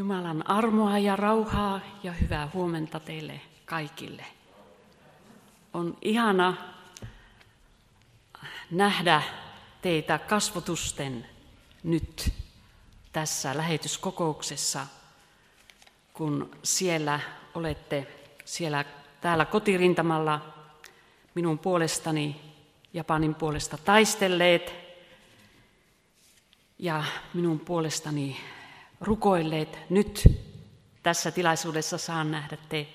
Jumalan armoa ja rauhaa ja hyvää huomenta teille kaikille. On ihana nähdä teitä kasvotusten nyt tässä lähetyskokouksessa, kun siellä olette siellä täällä kotirintamalla minun puolestani Japanin puolesta taistelleet ja minun puolestani rukoilleet. Nyt tässä tilaisuudessa saan nähdä te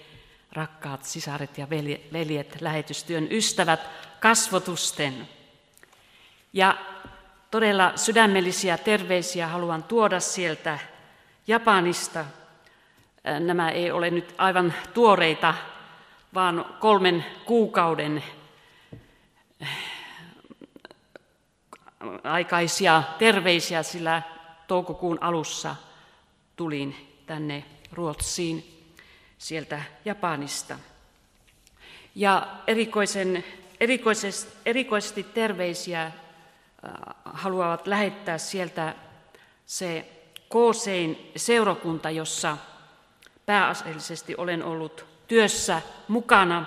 rakkaat sisaret ja veljet, lähetystyön ystävät, kasvotusten. Ja todella sydämellisiä terveisiä haluan tuoda sieltä Japanista. Nämä ei ole nyt aivan tuoreita, vaan kolmen kuukauden aikaisia terveisiä, sillä toukokuun alussa tulin tänne Ruotsiin sieltä Japanista. Ja erikoisen, erikoisesti, erikoisesti terveisiä haluavat lähettää sieltä se Koosein seurakunta, jossa pääasiallisesti olen ollut työssä mukana.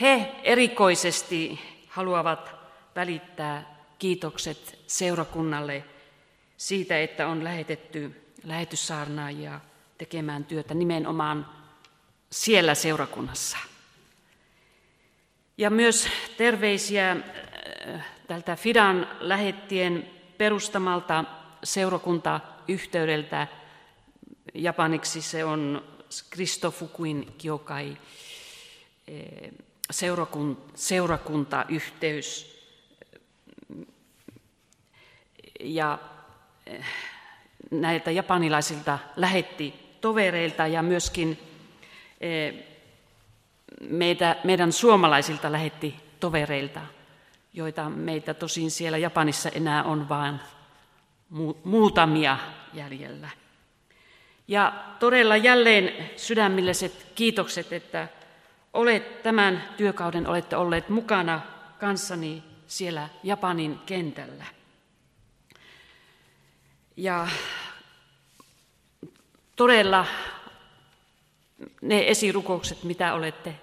He erikoisesti haluavat välittää kiitokset seurakunnalle siitä, että on lähetetty lähetyssaarnaajia tekemään työtä nimenomaan siellä seurakunnassa. Ja myös terveisiä äh, tältä Fidan lähettien perustamalta seurakuntayhteydeltä. Japaniksi se on Kristofukuin Kyokai äh, seurakuntayhteys. Ja äh, näiltä japanilaisilta lähetti tovereilta ja myöskin meitä, meidän suomalaisilta lähetti tovereilta joita meitä tosin siellä Japanissa enää on vain muutamia jäljellä. Ja todella jälleen sydämilliset kiitokset, että olet tämän työkauden olette olleet mukana kanssani siellä Japanin kentällä. Ja todella ne esirukoukset, mitä olette,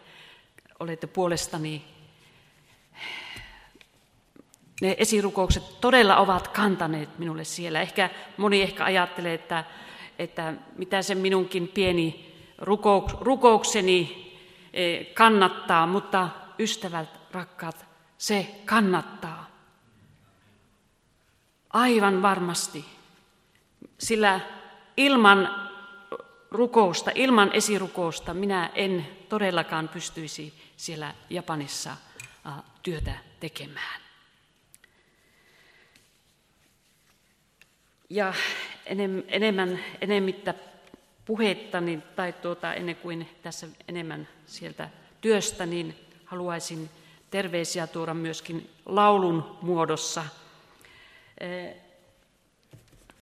olette puolestani ne esirukoukset todella ovat kantaneet minulle siellä. Ehkä moni ehkä ajattelee, että, että mitä se minunkin pieni rukoukseni eh, kannattaa, mutta ystävät, rakkaat, se kannattaa. Aivan varmasti. Sillä ilman rukousta, ilman esirukousta minä en todellakaan pystyisi siellä Japanissa työtä tekemään. Ja enemmän, enemmittä puhetta, niin, tai tuota, ennen kuin tässä enemmän sieltä työstä, niin haluaisin terveisiä tuoda myöskin laulun muodossa.